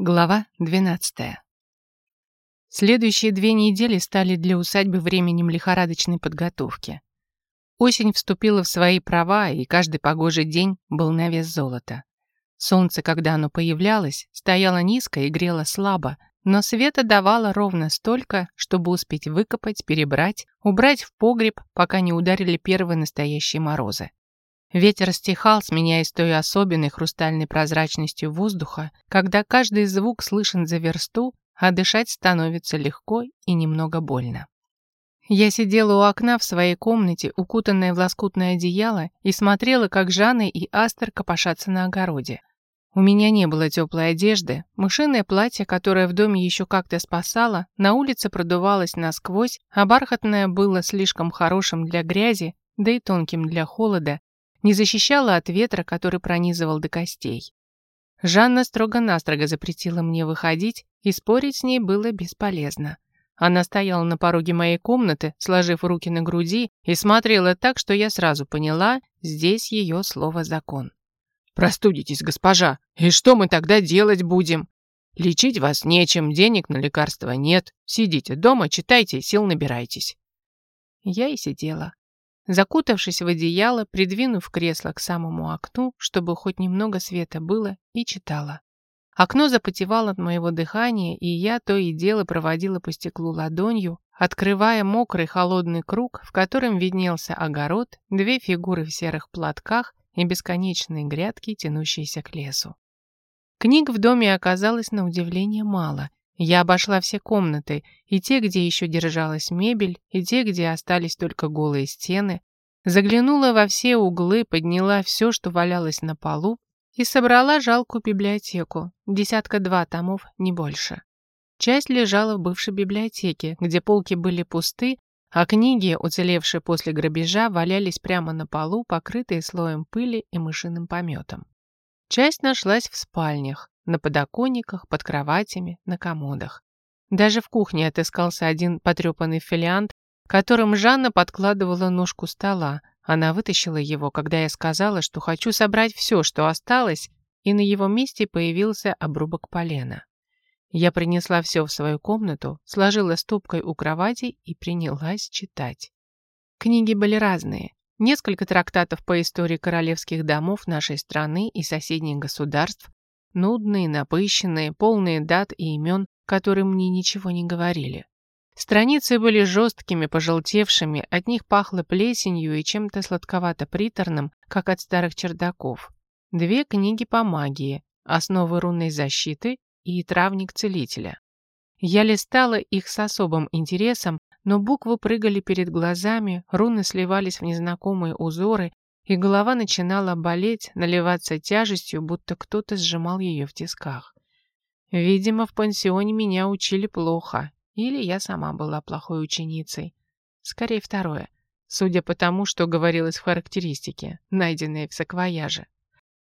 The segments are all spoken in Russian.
Глава 12. Следующие две недели стали для усадьбы временем лихорадочной подготовки. Осень вступила в свои права, и каждый погожий день был на вес золота. Солнце, когда оно появлялось, стояло низко и грело слабо, но света давало ровно столько, чтобы успеть выкопать, перебрать, убрать в погреб, пока не ударили первые настоящие морозы. Ветер стихал, сменяясь той особенной хрустальной прозрачностью воздуха, когда каждый звук слышен за версту, а дышать становится легко и немного больно. Я сидела у окна в своей комнате, укутанная в лоскутное одеяло, и смотрела, как Жанна и Астер копошатся на огороде. У меня не было теплой одежды, мышиное платье, которое в доме еще как-то спасало, на улице продувалось насквозь, а бархатное было слишком хорошим для грязи, да и тонким для холода, не защищала от ветра, который пронизывал до костей. Жанна строго-настрого запретила мне выходить, и спорить с ней было бесполезно. Она стояла на пороге моей комнаты, сложив руки на груди, и смотрела так, что я сразу поняла, здесь ее слово закон. «Простудитесь, госпожа, и что мы тогда делать будем? Лечить вас нечем, денег на лекарства нет. Сидите дома, читайте, сил набирайтесь». Я и сидела. Закутавшись в одеяло, придвинув кресло к самому окну, чтобы хоть немного света было, и читала. Окно запотевало от моего дыхания, и я то и дело проводила по стеклу ладонью, открывая мокрый холодный круг, в котором виднелся огород, две фигуры в серых платках и бесконечные грядки, тянущиеся к лесу. Книг в доме оказалось на удивление мало. Я обошла все комнаты, и те, где еще держалась мебель, и те, где остались только голые стены, заглянула во все углы, подняла все, что валялось на полу, и собрала жалкую библиотеку, десятка-два томов, не больше. Часть лежала в бывшей библиотеке, где полки были пусты, а книги, уцелевшие после грабежа, валялись прямо на полу, покрытые слоем пыли и мышиным пометом. Часть нашлась в спальнях, на подоконниках, под кроватями, на комодах. Даже в кухне отыскался один потрепанный фолиант, которым Жанна подкладывала ножку стола. Она вытащила его, когда я сказала, что хочу собрать все, что осталось, и на его месте появился обрубок полена. Я принесла все в свою комнату, сложила стопкой у кровати и принялась читать. Книги были разные. Несколько трактатов по истории королевских домов нашей страны и соседних государств, Нудные, напыщенные, полные дат и имен, которые мне ничего не говорили. Страницы были жесткими, пожелтевшими, от них пахло плесенью и чем-то сладковато-приторным, как от старых чердаков. Две книги по магии, основы рунной защиты и травник целителя. Я листала их с особым интересом, но буквы прыгали перед глазами, руны сливались в незнакомые узоры, и голова начинала болеть, наливаться тяжестью, будто кто-то сжимал ее в тисках. Видимо, в пансионе меня учили плохо, или я сама была плохой ученицей. Скорее второе, судя по тому, что говорилось в характеристике, найденной в саквояже.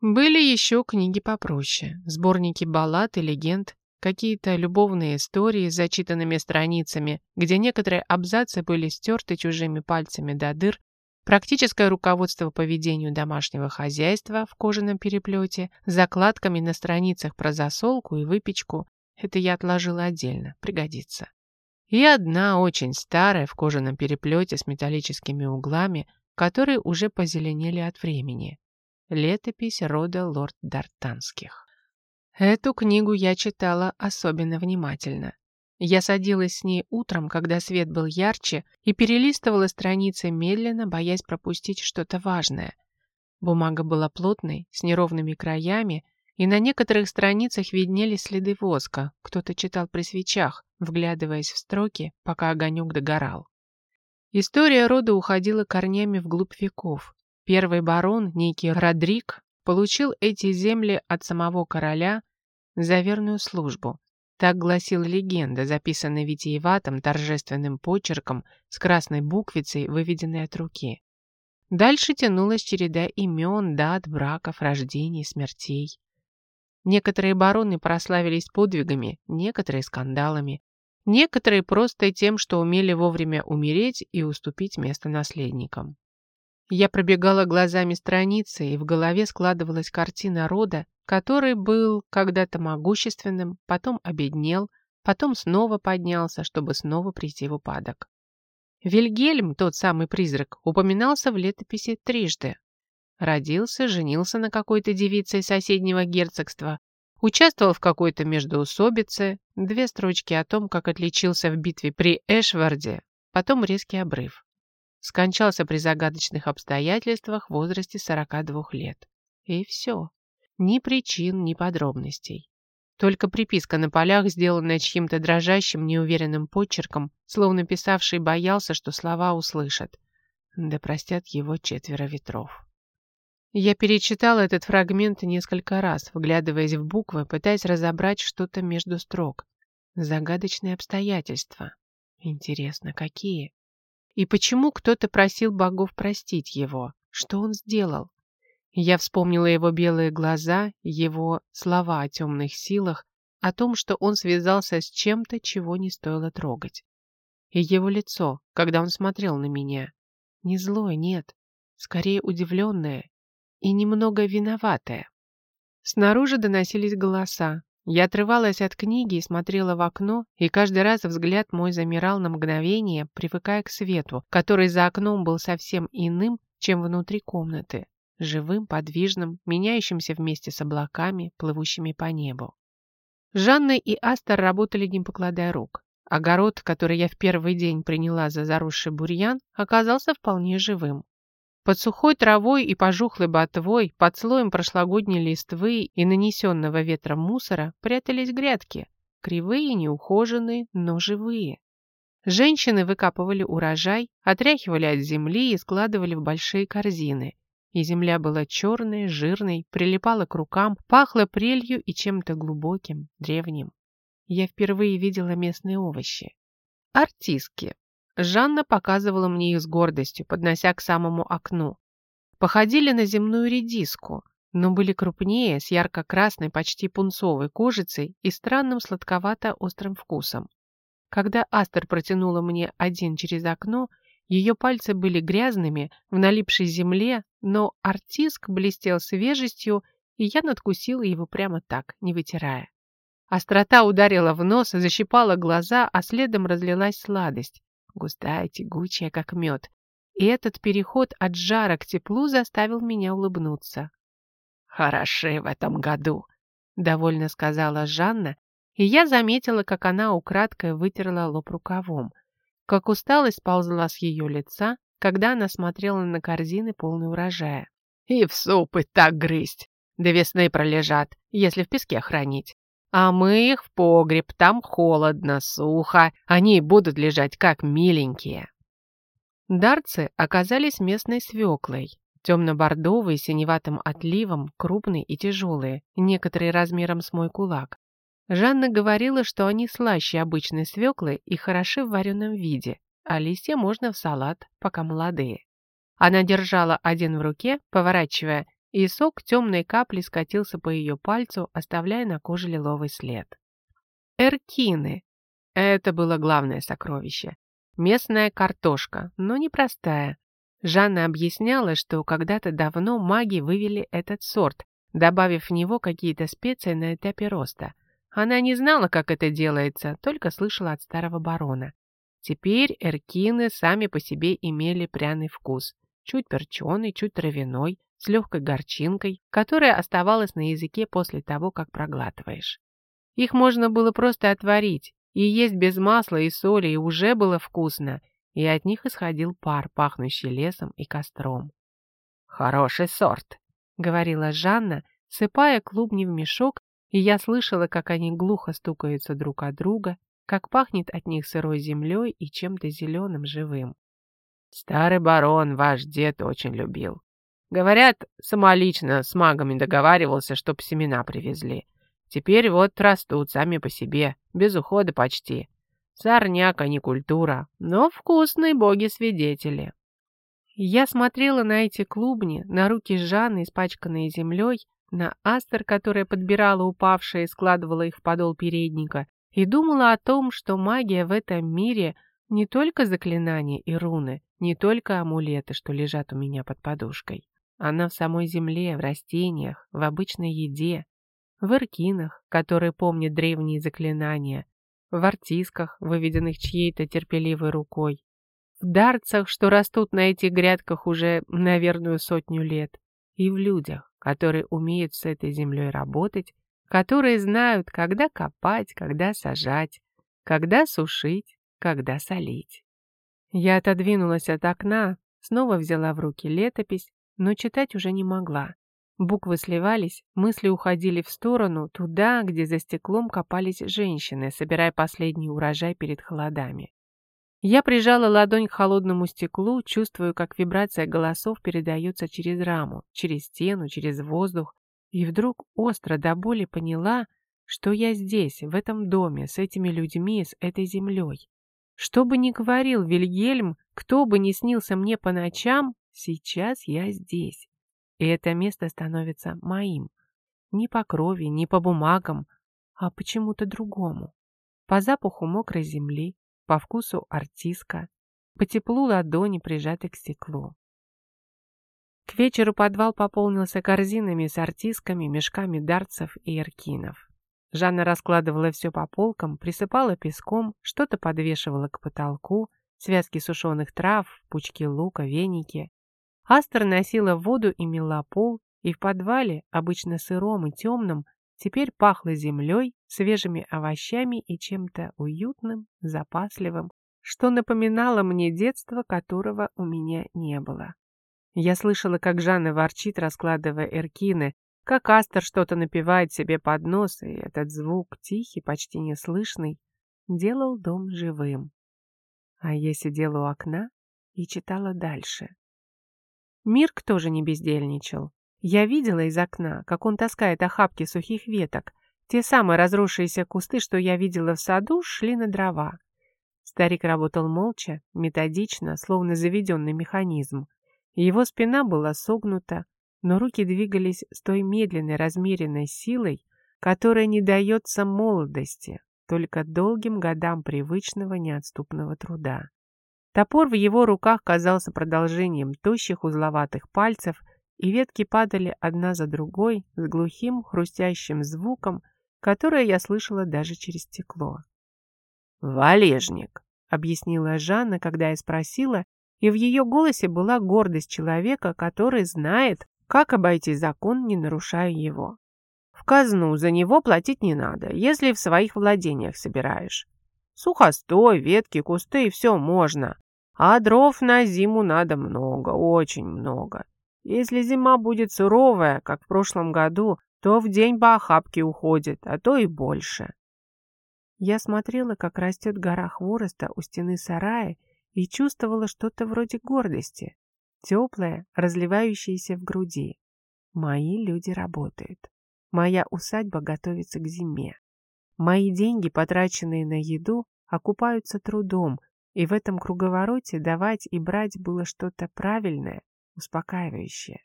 Были еще книги попроще, сборники баллад и легенд, какие-то любовные истории с зачитанными страницами, где некоторые абзацы были стерты чужими пальцами до дыр, Практическое руководство по ведению домашнего хозяйства в кожаном переплете, закладками на страницах про засолку и выпечку. Это я отложила отдельно, пригодится. И одна очень старая в кожаном переплете с металлическими углами, которые уже позеленели от времени. Летопись рода лорд Дартанских. Эту книгу я читала особенно внимательно. Я садилась с ней утром, когда свет был ярче, и перелистывала страницы медленно, боясь пропустить что-то важное. Бумага была плотной, с неровными краями, и на некоторых страницах виднелись следы воска. Кто-то читал при свечах, вглядываясь в строки, пока огонек догорал. История рода уходила корнями вглубь веков. Первый барон, некий Родрик, получил эти земли от самого короля за верную службу – так гласила легенда, записанная витиеватым торжественным почерком с красной буквицей, выведенной от руки. Дальше тянулась череда имен, дат, браков, рождений, смертей. Некоторые бароны прославились подвигами, некоторые скандалами, некоторые просто тем, что умели вовремя умереть и уступить место наследникам. Я пробегала глазами страницы, и в голове складывалась картина рода, который был когда-то могущественным, потом обеднел, потом снова поднялся, чтобы снова прийти в упадок. Вильгельм, тот самый призрак, упоминался в летописи трижды. Родился, женился на какой-то девице из соседнего герцогства, участвовал в какой-то междоусобице, две строчки о том, как отличился в битве при Эшварде, потом резкий обрыв. Скончался при загадочных обстоятельствах в возрасте 42 лет. И все. Ни причин, ни подробностей. Только приписка на полях, сделанная чьим-то дрожащим, неуверенным почерком, словно писавший боялся, что слова услышат. Да простят его четверо ветров. Я перечитала этот фрагмент несколько раз, вглядываясь в буквы, пытаясь разобрать что-то между строк. Загадочные обстоятельства. Интересно, какие? И почему кто-то просил богов простить его? Что он сделал? Я вспомнила его белые глаза, его слова о темных силах, о том, что он связался с чем-то, чего не стоило трогать. И его лицо, когда он смотрел на меня. Не злое, нет, скорее удивленное и немного виноватая. Снаружи доносились голоса. Я отрывалась от книги и смотрела в окно, и каждый раз взгляд мой замирал на мгновение, привыкая к свету, который за окном был совсем иным, чем внутри комнаты, живым, подвижным, меняющимся вместе с облаками, плывущими по небу. Жанна и Астер работали не покладая рук. Огород, который я в первый день приняла за заросший бурьян, оказался вполне живым. Под сухой травой и пожухлой ботвой, под слоем прошлогодней листвы и нанесенного ветром мусора прятались грядки. Кривые, неухоженные, но живые. Женщины выкапывали урожай, отряхивали от земли и складывали в большие корзины. И земля была черной, жирной, прилипала к рукам, пахла прелью и чем-то глубоким, древним. Я впервые видела местные овощи. Артиски, Жанна показывала мне их с гордостью, поднося к самому окну. Походили на земную редиску, но были крупнее, с ярко-красной, почти пунцовой кожицей и странным сладковато-острым вкусом. Когда Астер протянула мне один через окно, ее пальцы были грязными, в налипшей земле, но артиск блестел свежестью, и я надкусила его прямо так, не вытирая. Острота ударила в нос, защипала глаза, а следом разлилась сладость густая, тягучая, как мед. И этот переход от жара к теплу заставил меня улыбнуться. «Хороши в этом году», — довольно сказала Жанна, и я заметила, как она украдкой вытерла лоб рукавом, как усталость ползла с ее лица, когда она смотрела на корзины, полные урожая. «И в супы так грызть! До весны пролежат, если в песке хранить. А мы их в погреб, там холодно, сухо, они будут лежать как миленькие. Дарцы оказались местной свеклой. Темно-бордовые, синеватым отливом, крупные и тяжелые, некоторые размером с мой кулак. Жанна говорила, что они слаще обычной свеклы и хороши в вареном виде, а листья можно в салат, пока молодые. Она держала один в руке, поворачивая, и сок темной капли скатился по ее пальцу, оставляя на коже лиловый след. Эркины. Это было главное сокровище. Местная картошка, но непростая. Жанна объясняла, что когда-то давно маги вывели этот сорт, добавив в него какие-то специи на этапе роста. Она не знала, как это делается, только слышала от старого барона. Теперь эркины сами по себе имели пряный вкус. Чуть перченый, чуть травяной, с легкой горчинкой, которая оставалась на языке после того, как проглатываешь. Их можно было просто отварить, и есть без масла и соли, и уже было вкусно, и от них исходил пар, пахнущий лесом и костром. «Хороший сорт», — говорила Жанна, сыпая клубни в мешок, и я слышала, как они глухо стукаются друг от друга, как пахнет от них сырой землей и чем-то зеленым живым. «Старый барон ваш дед очень любил. Говорят, самолично с магами договаривался, чтоб семена привезли. Теперь вот растут сами по себе, без ухода почти. Сорняк, а не культура, но вкусные боги-свидетели. Я смотрела на эти клубни, на руки Жанны, испачканные землей, на астер, которая подбирала упавшие и складывала их в подол передника, и думала о том, что магия в этом мире не только заклинания и руны, не только амулеты, что лежат у меня под подушкой. Она в самой земле, в растениях, в обычной еде, в эркинах, которые помнят древние заклинания, в артисках, выведенных чьей-то терпеливой рукой, в дарцах, что растут на этих грядках уже, наверное, сотню лет, и в людях, которые умеют с этой землей работать, которые знают, когда копать, когда сажать, когда сушить, когда солить. Я отодвинулась от окна, снова взяла в руки летопись, но читать уже не могла. Буквы сливались, мысли уходили в сторону, туда, где за стеклом копались женщины, собирая последний урожай перед холодами. Я прижала ладонь к холодному стеклу, чувствую, как вибрация голосов передается через раму, через стену, через воздух, и вдруг остро до боли поняла, что я здесь, в этом доме, с этими людьми, с этой землей. Что бы ни говорил Вильгельм, кто бы ни снился мне по ночам, сейчас я здесь. И это место становится моим. Не по крови, не по бумагам, а почему-то другому. По запаху мокрой земли, по вкусу артиска, по теплу ладони, прижатой к стеклу. К вечеру подвал пополнился корзинами с артисками, мешками дарцев и эркинов. Жанна раскладывала все по полкам, присыпала песком, что-то подвешивала к потолку, связки сушеных трав, пучки лука, веники. Астер носила воду и мела пол, и в подвале, обычно сыром и темном, теперь пахло землей, свежими овощами и чем-то уютным, запасливым, что напоминало мне детство, которого у меня не было. Я слышала, как Жанна ворчит, раскладывая эркины, как Астер что-то напевает себе под нос, и этот звук, тихий, почти неслышный, делал дом живым. А я сидела у окна и читала дальше. Мирк тоже не бездельничал. Я видела из окна, как он таскает охапки сухих веток. Те самые разросшиеся кусты, что я видела в саду, шли на дрова. Старик работал молча, методично, словно заведенный механизм. Его спина была согнута, но руки двигались с той медленной, размеренной силой, которая не дается молодости, только долгим годам привычного неотступного труда. Топор в его руках казался продолжением тощих узловатых пальцев, и ветки падали одна за другой с глухим хрустящим звуком, которое я слышала даже через стекло. «Валежник», — объяснила Жанна, когда я спросила, и в ее голосе была гордость человека, который знает, как обойти закон, не нарушая его. В казну за него платить не надо, если в своих владениях собираешь. Сухостой, ветки, кусты все можно. А дров на зиму надо много, очень много. Если зима будет суровая, как в прошлом году, то в день по охапке уходит, а то и больше. Я смотрела, как растет гора хвороста у стены сарая и чувствовала что-то вроде гордости, теплое, разливающееся в груди. Мои люди работают. Моя усадьба готовится к зиме. Мои деньги, потраченные на еду, окупаются трудом, и в этом круговороте давать и брать было что-то правильное, успокаивающее.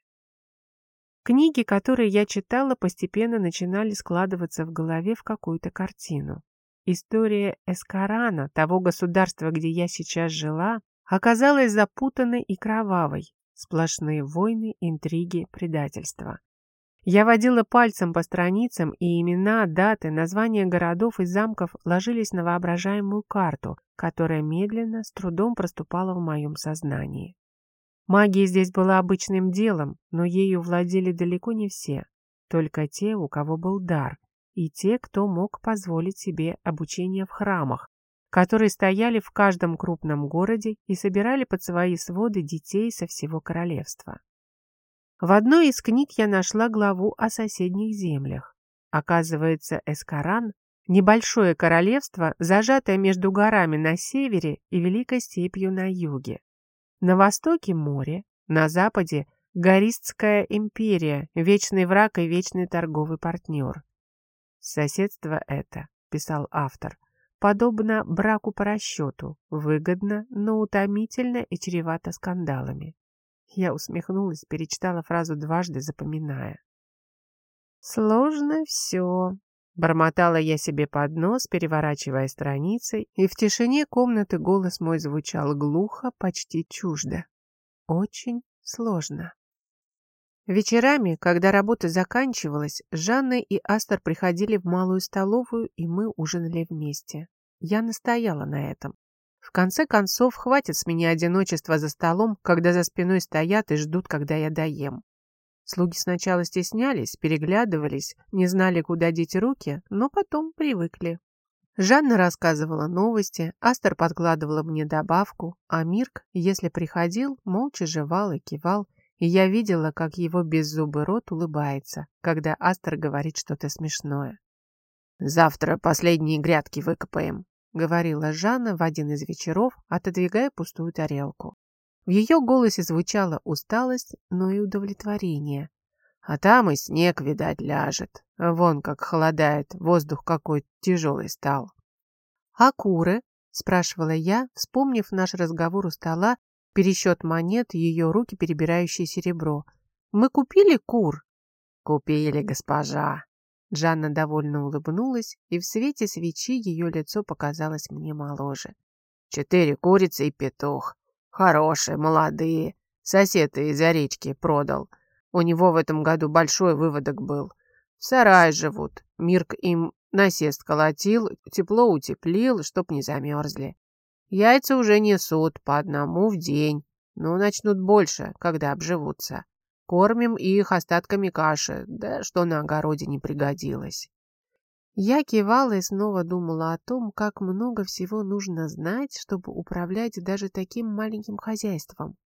Книги, которые я читала, постепенно начинали складываться в голове в какую-то картину. История Эскарана, того государства, где я сейчас жила, оказалась запутанной и кровавой. Сплошные войны, интриги, предательства. Я водила пальцем по страницам, и имена, даты, названия городов и замков ложились на воображаемую карту, которая медленно, с трудом проступала в моем сознании. Магия здесь была обычным делом, но ею владели далеко не все, только те, у кого был дар, и те, кто мог позволить себе обучение в храмах, которые стояли в каждом крупном городе и собирали под свои своды детей со всего королевства. В одной из книг я нашла главу о соседних землях. Оказывается, Эскаран – небольшое королевство, зажатое между горами на севере и Великой степью на юге. На востоке море, на западе – Гористская империя, вечный враг и вечный торговый партнер. Соседство это, писал автор, подобно браку по расчету, выгодно, но утомительно и чревато скандалами. Я усмехнулась, перечитала фразу дважды, запоминая. «Сложно все», — бормотала я себе под нос, переворачивая страницы, и в тишине комнаты голос мой звучал глухо, почти чуждо. «Очень сложно». Вечерами, когда работа заканчивалась, Жанна и Астер приходили в малую столовую, и мы ужинали вместе. Я настояла на этом. В конце концов, хватит с меня одиночества за столом, когда за спиной стоят и ждут, когда я доем. Слуги сначала стеснялись, переглядывались, не знали, куда деть руки, но потом привыкли. Жанна рассказывала новости, Астер подкладывала мне добавку, а Мирк, если приходил, молча жевал и кивал, и я видела, как его беззубый рот улыбается, когда Астер говорит что-то смешное. «Завтра последние грядки выкопаем», — говорила Жанна в один из вечеров, отодвигая пустую тарелку. В ее голосе звучала усталость, но и удовлетворение. А там и снег, видать, ляжет. Вон как холодает, воздух какой тяжелый стал. «А куры?» — спрашивала я, вспомнив наш разговор у стола пересчет монет, ее руки, перебирающие серебро. «Мы купили кур?» «Купили, госпожа!» Джанна довольно улыбнулась, и в свете свечи ее лицо показалось мне моложе. «Четыре курицы и петух. Хорошие, молодые. Сосед из-за речки продал. У него в этом году большой выводок был. В сарае живут. Мирк им насест колотил, тепло утеплил, чтоб не замерзли. Яйца уже несут по одному в день, но начнут больше, когда обживутся. Кормим их остатками каши, да что на огороде не пригодилось. Я кивала и снова думала о том, как много всего нужно знать, чтобы управлять даже таким маленьким хозяйством.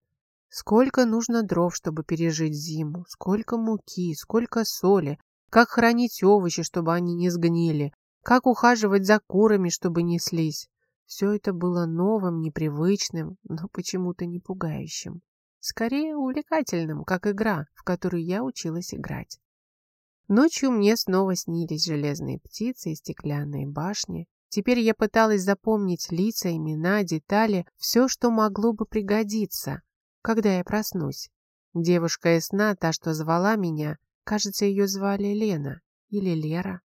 Сколько нужно дров, чтобы пережить зиму, сколько муки, сколько соли, как хранить овощи, чтобы они не сгнили, как ухаживать за курами, чтобы неслись. Все это было новым, непривычным, но почему-то не пугающим. Скорее увлекательным, как игра, в которую я училась играть. Ночью мне снова снились железные птицы и стеклянные башни. Теперь я пыталась запомнить лица, имена, детали, все, что могло бы пригодиться, когда я проснусь. Девушка из сна, та, что звала меня, кажется, ее звали Лена или Лера.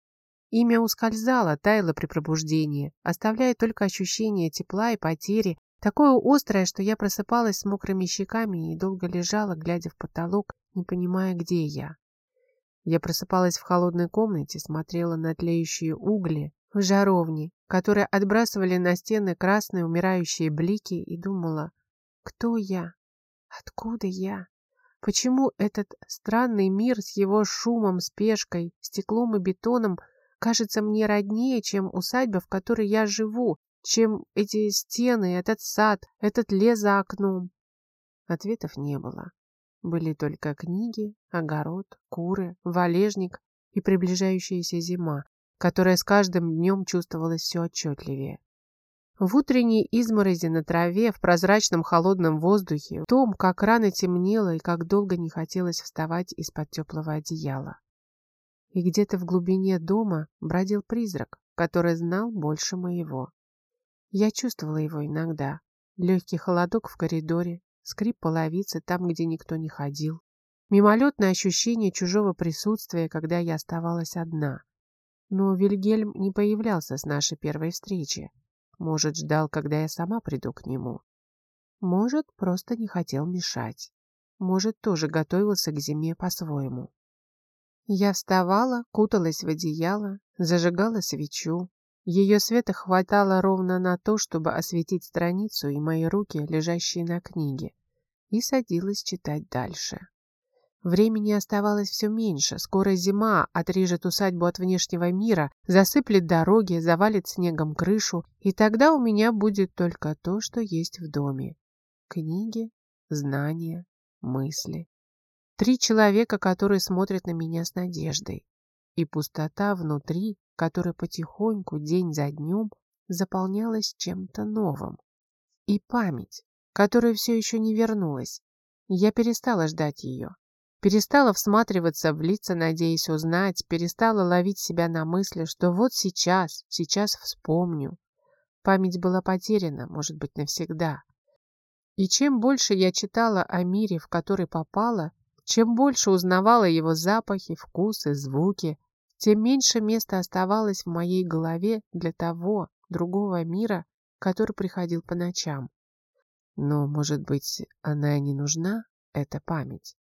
Имя ускользало, таяло при пробуждении, оставляя только ощущение тепла и потери, такое острое, что я просыпалась с мокрыми щеками и долго лежала, глядя в потолок, не понимая, где я. Я просыпалась в холодной комнате, смотрела на тлеющие угли в жаровне, которые отбрасывали на стены красные умирающие блики и думала, кто я? Откуда я? Почему этот странный мир с его шумом, спешкой, стеклом и бетоном кажется мне роднее, чем усадьба, в которой я живу, чем эти стены, этот сад, этот лес за окном. Ответов не было. Были только книги, огород, куры, валежник и приближающаяся зима, которая с каждым днем чувствовалась все отчетливее. В утренней изморози на траве, в прозрачном холодном воздухе, в том, как рано темнело и как долго не хотелось вставать из-под теплого одеяла и где-то в глубине дома бродил призрак, который знал больше моего. Я чувствовала его иногда. Легкий холодок в коридоре, скрип половицы там, где никто не ходил. Мимолетное ощущение чужого присутствия, когда я оставалась одна. Но Вильгельм не появлялся с нашей первой встречи. Может, ждал, когда я сама приду к нему. Может, просто не хотел мешать. Может, тоже готовился к зиме по-своему. Я вставала, куталась в одеяло, зажигала свечу. Ее света хватало ровно на то, чтобы осветить страницу и мои руки, лежащие на книге, и садилась читать дальше. Времени оставалось все меньше. Скоро зима отрежет усадьбу от внешнего мира, засыплет дороги, завалит снегом крышу, и тогда у меня будет только то, что есть в доме. Книги, знания, мысли. Три человека, которые смотрят на меня с надеждой. И пустота внутри, которая потихоньку, день за днем, заполнялась чем-то новым. И память, которая все еще не вернулась. Я перестала ждать ее. Перестала всматриваться в лица, надеясь узнать, перестала ловить себя на мысли, что вот сейчас, сейчас вспомню. Память была потеряна, может быть, навсегда. И чем больше я читала о мире, в который попала, чем больше узнавала его запахи, вкусы, звуки, тем меньше места оставалось в моей голове для того, другого мира, который приходил по ночам. Но, может быть, она и не нужна, эта память.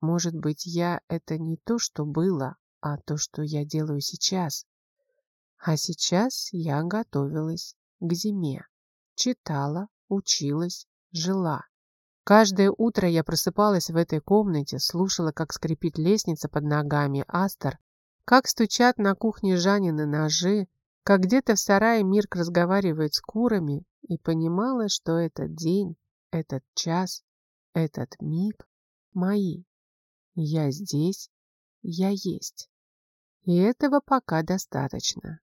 Может быть, я — это не то, что было, а то, что я делаю сейчас. А сейчас я готовилась к зиме. Читала, училась, жила. Каждое утро я просыпалась в этой комнате, слушала, как скрипит лестница под ногами Астер, как стучат на кухне Жанины ножи, как где-то в сарае Мирк разговаривает с курами, и понимала, что этот день, этот час, этот миг мои. Я здесь, я есть. И этого пока достаточно.